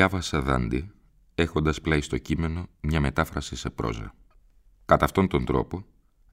Διάβασα δάντη, έχοντας πλάι στο κείμενο μια μετάφραση σε πρόζα. Κατά αυτόν τον τρόπο,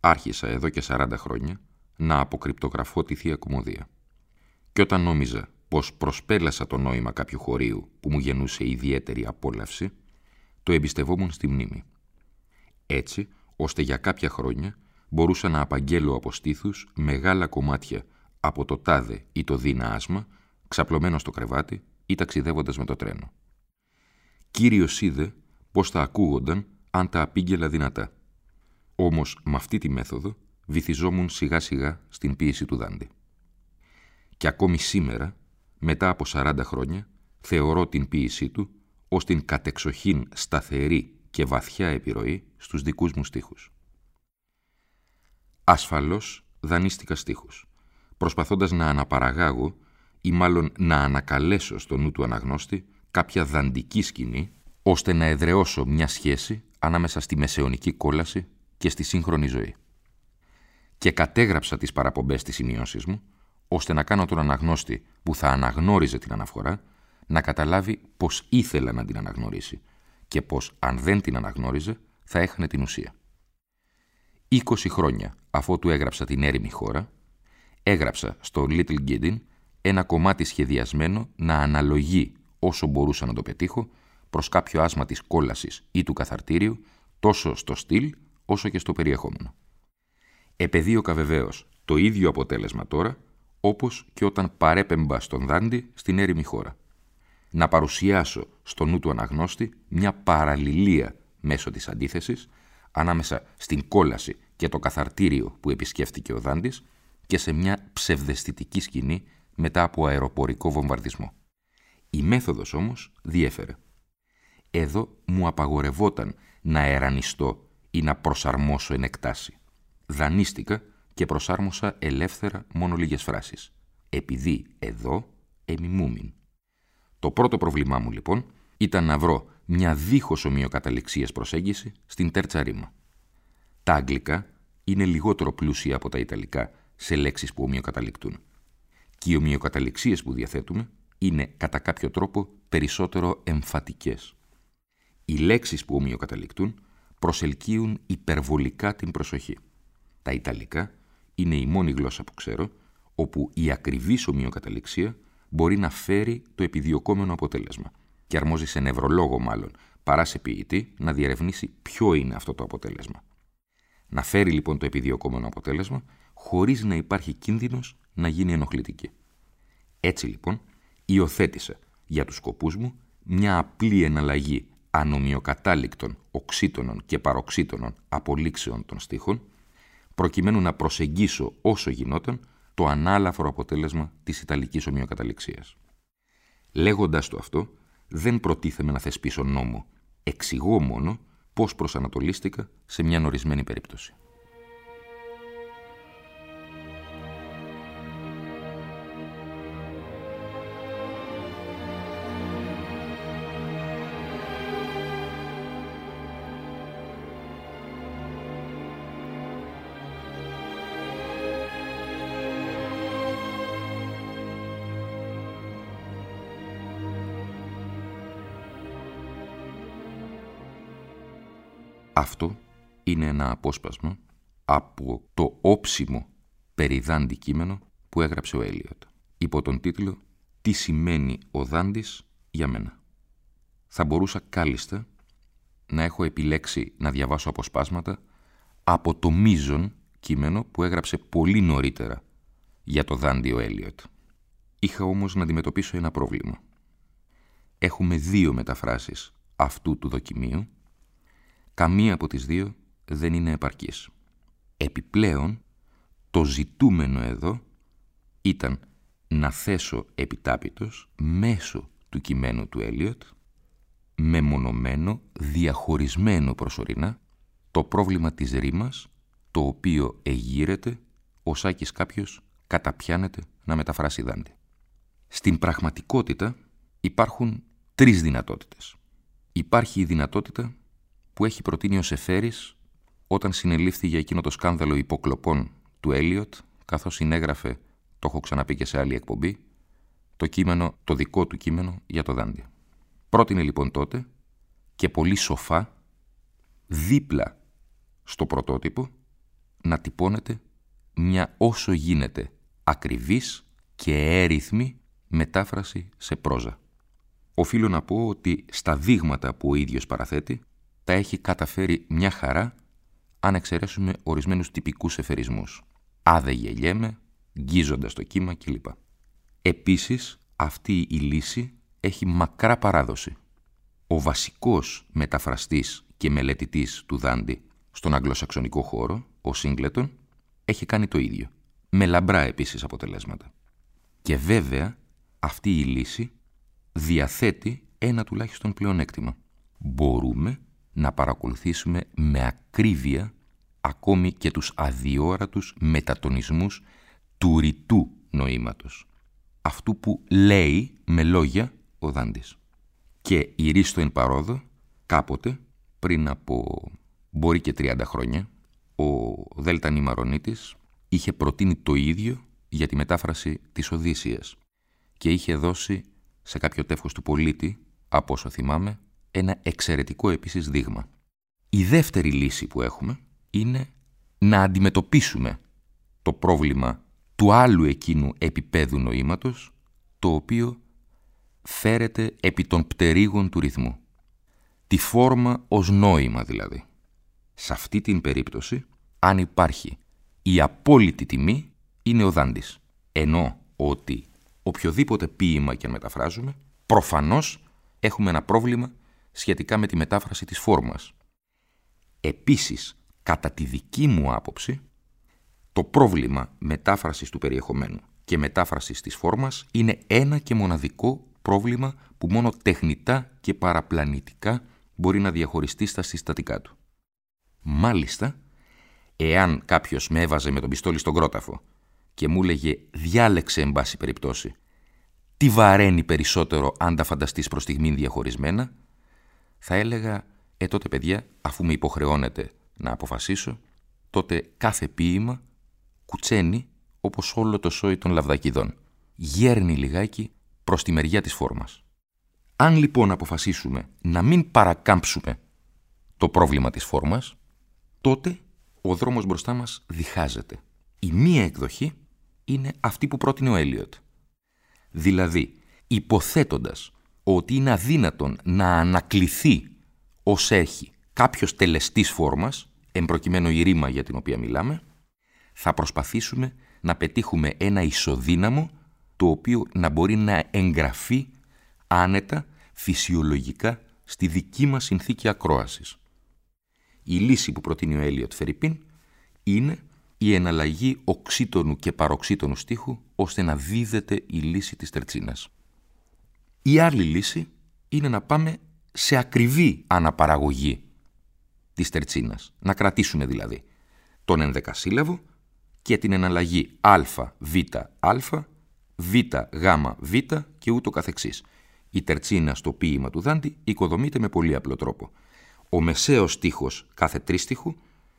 άρχισα εδώ και 40 χρόνια να αποκρυπτογραφώ τη Θεία Κομμωδία. Και όταν νόμιζα πως προσπέλασα το νόημα κάποιου χωρίου που μου γεννούσε ιδιαίτερη απόλαυση, το εμπιστευόμουν στη μνήμη. Έτσι, ώστε για κάποια χρόνια μπορούσα να απαγγέλω από στήθους μεγάλα κομμάτια από το τάδε ή το δίνα άσμα, ξαπλωμένο στο κρεβάτι ή ταξιδεύοντας με το τρένο. Κύριος είδε πώς θα ακούγονταν αν τα απήγγελα δυνατά. Όμως με αυτή τη μέθοδο βυθιζόμουν σιγά σιγά στην πίεση του Δάντη. Και ακόμη σήμερα, μετά από 40 χρόνια, θεωρώ την ποίησή του ως την κατεξοχήν σταθερή και βαθιά επιρροή στους δικούς μου στίχους. Ασφαλώς δανείστηκα στίχους, προσπαθώντας να αναπαραγάγω ή μάλλον να ανακαλέσω στο νου του αναγνώστη κάποια δαντική σκηνή, ώστε να εδραιώσω μια σχέση ανάμεσα στη μεσαιωνική κόλαση και στη σύγχρονη ζωή. Και κατέγραψα τις παραπομπές της σημειώσεις μου, ώστε να κάνω τον αναγνώστη που θα αναγνώριζε την αναφορά, να καταλάβει πως ήθελα να την αναγνωρίσει και πως αν δεν την αναγνώριζε θα έχανε την ουσία. 20 χρόνια αφότου έγραψα την έρημη χώρα, έγραψα στο Little Giddin ένα κομμάτι σχεδιασμένο να αναλογεί όσο μπορούσα να το πετύχω προς κάποιο άσμα της κόλασης ή του καθαρτήριου, τόσο στο στυλ όσο και στο περιεχόμενο. Επεδίωκα βεβαίως το ίδιο αποτέλεσμα τώρα, όπως και όταν παρέπεμπα στον Δάντη στην έρημη χώρα. Να παρουσιάσω στο νου του αναγνώστη μια παραλληλία μέσω της αντίθεσης ανάμεσα στην κόλαση και το καθαρτήριο που επισκέφτηκε ο Δάντης και σε μια ψευδεστητική σκηνή μετά από αεροπορικό βομβαρδισμό. Η μέθοδος όμως διέφερε. Εδώ μου απαγορευόταν να ερανιστώ ή να προσαρμόσω εν εκτάση. Δανείστηκα και προσάρμοσα ελεύθερα μόνο λίγες φράσεις. Επειδή εδώ εμιμούμην. Το πρώτο πρόβλημά μου λοιπόν ήταν να βρω μια δίχως ομοιοκαταληξίας προσέγγιση στην τέρτσα ρήμα. Τα αγγλικά είναι λιγότερο πλούσια από τα ιταλικά σε λέξεις που ομοιοκαταληκτούν και οι ομοιοκαταληξίες που διαθέτουμε είναι κατά κάποιο τρόπο περισσότερο εμφατικές. Οι λέξεις που ομοιοκαταληκτούν προσελκύουν υπερβολικά την προσοχή. Τα Ιταλικά είναι η μόνη γλώσσα που ξέρω όπου η ακριβής ομοιοκαταληξία μπορεί να φέρει το επιδιωκόμενο αποτέλεσμα και αρμόζει σε νευρολόγο μάλλον παρά σε ποιητή να διερευνήσει ποιο είναι αυτό το αποτέλεσμα. Να φέρει λοιπόν το επιδιωκόμενο αποτέλεσμα χωρίς να υπάρχει κίνδυνος να γίνει ενοχλητική. Έτσι λοιπόν, υιοθέτησα για τους σκοπούς μου μια απλή εναλλαγή ανομοιοκατάληκτων οξύτονων και παροξύτονων απολύξεων των στίχων, προκειμένου να προσεγγίσω όσο γινόταν το ανάλαφρο αποτέλεσμα της Ιταλικής ομοιοκαταληξίας. Λέγοντας το αυτό, δεν προτίθεμαι να θεσπίσω νόμο. Εξηγώ μόνο πώς προσανατολίστηκα σε μια ορισμένη περίπτωση. Αυτό είναι ένα απόσπασμα από το όψιμο περιδάντη κείμενο που έγραψε ο Έλιοτ, υπό τον τίτλο «Τι σημαίνει ο Δάντης για μένα». θα μπορούσα κάλλιστα να έχω επιλέξει να διαβάσω αποσπάσματα από το μείζον κείμενο που έγραψε πολύ νωρίτερα για το δάντιο Έλιοτ. Είχα όμως να αντιμετωπίσω ένα πρόβλημα. Έχουμε δύο μεταφράσεις αυτού του δοκιμίου. Καμία από τις δύο δεν είναι επαρκής. Επιπλέον, το ζητούμενο εδώ ήταν να θέσω επιτάπητος μέσω του κειμένου του Έλιοτ μεμονωμένο, διαχωρισμένο προσωρινά το πρόβλημα της ρήμας το οποίο εγείρεται ο Σάκης κάποιος καταπιάνεται να μεταφράσει Δάντη. Στην πραγματικότητα υπάρχουν τρεις δυνατότητες. Υπάρχει η δυνατότητα που έχει προτείνει ο Σεφέρης όταν συνελήφθη για εκείνο το σκάνδαλο υποκλοπών του Έλιοτ, καθώς συνέγραφε, το έχω ξαναπεί και σε άλλη εκπομπή, το κείμενο, το δικό του κείμενο για το Δάντη. Πρότεινε λοιπόν τότε και πολύ σοφά δίπλα στο πρωτότυπο να τυπώνεται μια όσο γίνεται ακριβής και έριθμη μετάφραση σε πρόζα. Οφείλω να πω ότι στα δείγματα που ο ίδιος παραθέτει τα έχει καταφέρει μια χαρά αν εξαιρέσουμε ορισμένους τυπικούς εφερισμούς. Άδε γελιέμαι, γκίζοντας το κύμα κλπ. Επίσης, αυτή η λύση έχει μακρά παράδοση. Ο βασικός μεταφραστής και μελετητής του Δάντι στον αγγλοσαξονικό χώρο, ο Σίγκλετον, έχει κάνει το ίδιο. Με λαμπρά επίσης αποτελέσματα. Και βέβαια, αυτή η λύση διαθέτει ένα τουλάχιστον πλεονέκτημα. Μπορούμε να παρακολουθήσουμε με ακρίβεια ακόμη και τους αδιόρατους μετατονισμούς του ρητού νοήματος. Αυτού που λέει με λόγια ο Δάντης. Και η Ρίστο εν παρόδο, κάποτε, πριν από μπορεί και 30 χρόνια, ο Δέλτα Νημαρονίτης είχε προτείνει το ίδιο για τη μετάφραση της Οδύσσιας και είχε δώσει σε κάποιο τεύχος του πολίτη, από όσο θυμάμαι, ένα εξαιρετικό επίσης δείγμα. Η δεύτερη λύση που έχουμε είναι να αντιμετωπίσουμε το πρόβλημα του άλλου εκείνου επίπεδου νοήματος, το οποίο φέρεται επί των πτερίγων του ρυθμού. Τη φόρμα ως νόημα δηλαδή. Σε αυτή την περίπτωση, αν υπάρχει η απόλυτη τιμή, είναι ο δάντης. Ενώ ότι οποιοδήποτε ποίημα και αν μεταφράζουμε, προφανώς έχουμε ένα πρόβλημα σχετικά με τη μετάφραση της φόρμας. Επίσης, κατά τη δική μου άποψη, το πρόβλημα μετάφρασης του περιεχομένου και μετάφρασης της φόρμας είναι ένα και μοναδικό πρόβλημα που μόνο τεχνητά και παραπλανητικά μπορεί να διαχωριστεί στα συστατικά του. Μάλιστα, εάν κάποιος με έβαζε με τον πιστόλι στον κρόταφο και μου έλεγε «διάλεξε εν πάση περιπτώσει», τι βαραίνει περισσότερο αν τα φανταστείς προς στιγμή διαχωρισμένα, θα έλεγα «Ε τότε παιδιά, αφού με υποχρεώνετε να αποφασίσω, τότε κάθε ποίημα κουτσένει όπως όλο το σόι των λαβδακιδών. Γέρνει λιγάκι προς τη μεριά της φόρμας. Αν λοιπόν αποφασίσουμε να μην παρακάμψουμε το πρόβλημα της φόρμας, τότε ο δρόμος μπροστά μας διχάζεται. Η μία εκδοχή είναι αυτή που πρότεινε ο Έλιοτ. Δηλαδή, υποθέτοντας ότι είναι αδύνατον να ανακληθεί ως έχει κάποιος τελεστής φόρμας, εμπροκειμένου η ρήμα για την οποία μιλάμε, θα προσπαθήσουμε να πετύχουμε ένα ισοδύναμο το οποίο να μπορεί να εγγραφεί άνετα, φυσιολογικά, στη δική μας συνθήκη ακρόασης. Η λύση που προτείνει ο Έλιοτ Φερρυπίν είναι η εναλλαγή οξύτονου και παροξύτονου στίχου ώστε να δίδεται η λύση της τερτσίνας. Η άλλη λύση είναι να πάμε σε ακριβή αναπαραγωγή της τερτσίνας. Να κρατήσουμε δηλαδή τον ενδεκασύλλαβο και την εναλλαγή α, β, α β, γ, β και ούτω καθεξής. Η τερτσίνα στο ποίημα του Δάντη οικοδομείται με πολύ απλό τρόπο. Ο μεσαίος στίχος κάθε τρίστιχου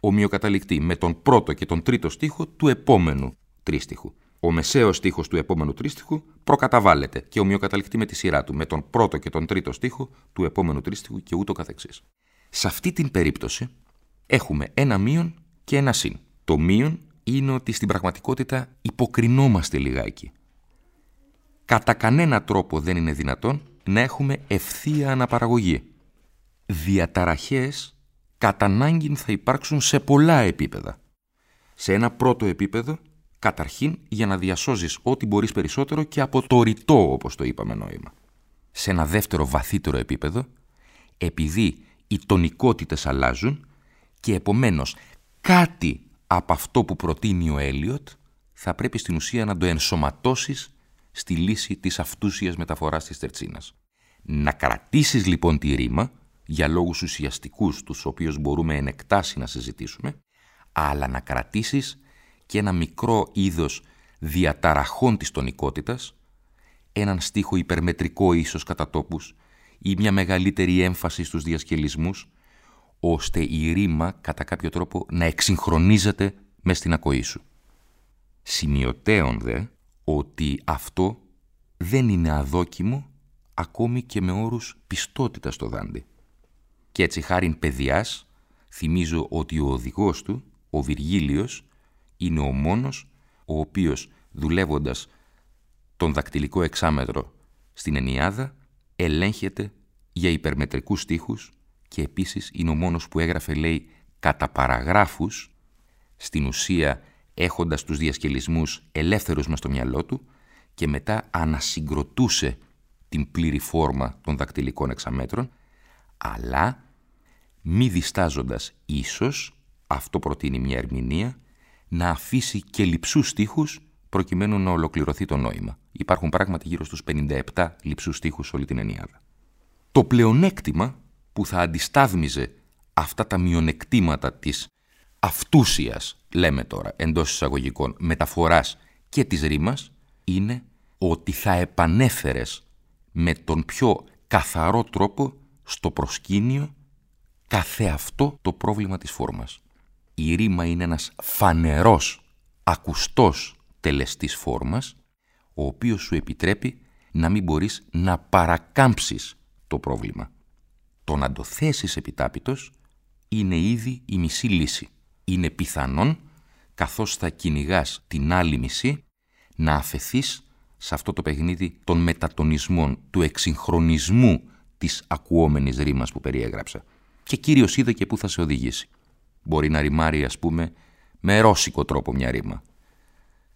ομοιοκαταληκτεί με τον πρώτο και τον τρίτο στίχο του επόμενου τρίστιχου. Ο μεσαίος στίχος του επόμενου τρίστιχου προκαταβάλλεται και ομοιοκαταληκτεί με τη σειρά του με τον πρώτο και τον τρίτο στίχο του επόμενου τρίστιχου και ούτω καθεξής. Σε αυτή την περίπτωση έχουμε ένα μείον και ένα συν. Το μείον είναι ότι στην πραγματικότητα υποκρινόμαστε λιγάκι κατά κανένα τρόπο δεν είναι δυνατόν να έχουμε ευθεία αναπαραγωγή. Διαταραχές κατά ανάγκη θα υπάρξουν σε πολλά επίπεδα. Σε ένα πρώτο επίπεδο, καταρχήν για να διασώζεις ό,τι μπορείς περισσότερο και από το ρητό, όπως το είπαμε νόημα. Σε ένα δεύτερο βαθύτερο επίπεδο, επειδή οι τονικότητες αλλάζουν και επομένως κάτι από αυτό που προτείνει ο Έλιοτ θα πρέπει στην ουσία να το ενσωματώσεις στη λύση της αυτούσιας μεταφοράς της τερτσίνας. Να κρατήσεις λοιπόν τη ρήμα για λόγους ουσιαστικούς τους οποίους μπορούμε εν εκτάσει να συζητήσουμε, αλλά να κρατήσεις και ένα μικρό είδος διαταραχών της τονικότητας, έναν στίχο υπερμετρικό ίσως κατά τόπους ή μια μεγαλύτερη έμφαση στους διασκελισμούς, ώστε η ρήμα κατά κάποιο τρόπο να εξυγχρονίζεται μες στην ακοή σου. Σημειωτέων δε ότι αυτό δεν είναι αδόκιμο ακόμη και με όρους πιστότητας στο δάντη. Και έτσι χάριν παιδιάς θυμίζω ότι ο οδηγός του, ο Βυργίλιος, είναι ο μόνος ο οποίος δουλεύοντας τον δακτυλικό εξάμετρο στην Ενιάδα ελέγχεται για υπερμετρικούς στίχους και επίσης είναι ο μόνος που έγραφε, λέει, κατά παραγράφους, στην ουσία έχοντας τους διασκελισμούς ελεύθερους μες στο μυαλό του και μετά ανασυγκροτούσε την πλήρη φόρμα των δακτυλικών εξαμέτρων, αλλά μη διστάζοντας ίσως, αυτό προτείνει μια ερμηνεία, να αφήσει και λυψούς στίχους προκειμένου να ολοκληρωθεί το νόημα. Υπάρχουν πράγματι γύρω στους 57 λυψούς στίχους όλη την ενιάδα. Το πλεονέκτημα που θα αντιστάθμιζε αυτά τα μειονεκτήματα της αυτούσιας, λέμε τώρα, εντός εισαγωγικών, μεταφοράς και της ρήμας, είναι ότι θα επανέφερες με τον πιο καθαρό τρόπο στο προσκήνιο καθεαυτό το πρόβλημα της φόρμας. Η ρήμα είναι ένας φανερός, ακουστός τελεστής φόρμας, ο οποίος σου επιτρέπει να μην μπορείς να παρακάμψεις το πρόβλημα. Το να το θέσεις επιτάπητος είναι ήδη η μισή λύση. Είναι πιθανόν, καθώς θα κυνηγάς την άλλη μισή, να αφαιθείς σε αυτό το παιχνίδι των μετατονισμών, του εξυγχρονισμού της ακουόμενης ρήμας που περιέγραψα. Και κύριος είδε και πού θα σε οδηγήσει. Μπορεί να ρημάρει, ας πούμε, με ρώσικο τρόπο μια ρήμα.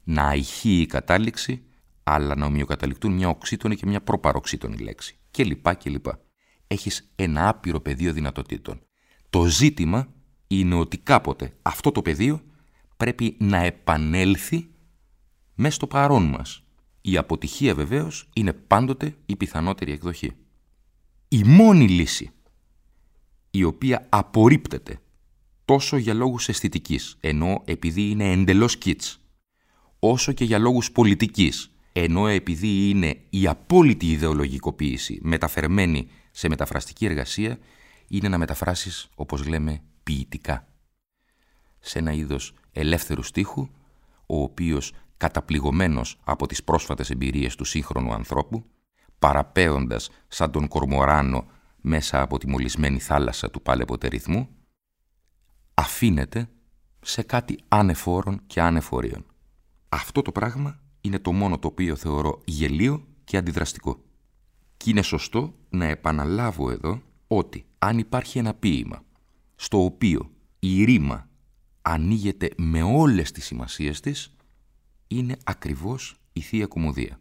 Να ηχεί η κατάληξη, αλλά να ομοιοκαταληκτούν μια οξύτονη και μια προπαροξύτονη λέξη. Και λοιπά και λοιπά. Έχεις ένα άπειρο πεδίο δυνατοτήτων. Το ζήτημα είναι ότι κάποτε αυτό το πεδίο πρέπει να επανέλθει μέσα στο παρόν μας. Η αποτυχία βεβαίως είναι πάντοτε η πιθανότερη εκδοχή. Η μόνη λύση η οποία απορρίπτεται τόσο για λόγους αισθητικής, ενώ επειδή είναι εντελώς κίτς, όσο και για λόγους πολιτικής, ενώ επειδή είναι η απόλυτη ιδεολογικοποίηση μεταφερμένη σε μεταφραστική εργασία, είναι να μεταφράσεις, όπως λέμε, ποιητικά. Σε ένα είδος ελεύθερου στίχου, ο οποίος καταπληγωμένος από τις πρόσφατες εμπειρίες του σύγχρονου ανθρώπου, παραπέοντας σαν τον κορμοράνο μέσα από τη μολυσμένη θάλασσα του παλαιποτερισμού, αφήνεται σε κάτι ανεφόρων και ανεφορίων. Αυτό το πράγμα είναι το μόνο το οποίο θεωρώ γελίο και αντιδραστικό. Και είναι σωστό να επαναλάβω εδώ ότι αν υπάρχει ένα ποίημα στο οποίο η ρήμα ανοίγεται με όλες τις σημασίες της, είναι ακριβώς η Θεία Κομμωδία.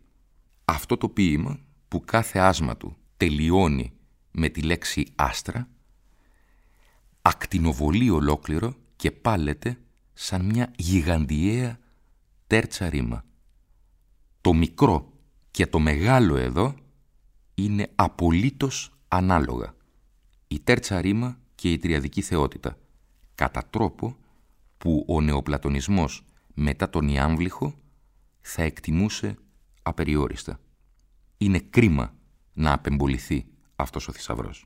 Αυτό το ποίημα που κάθε άσμα του τελειώνει με τη λέξη άστρα, ακτινοβολεί ολόκληρο και πάλεται σαν μια γιγαντιαία τέρτσα ρήμα. Το μικρό και το μεγάλο εδώ είναι απολύτως ανάλογα. Η τέρτσα ρήμα και η τριαδική θεότητα, κατά τρόπο που ο νεοπλατωνισμός μετά τον Ιάμβληχο θα εκτιμούσε απεριόριστα. Είναι κρίμα να απεμποληθεί αυτός ο θησαυρός.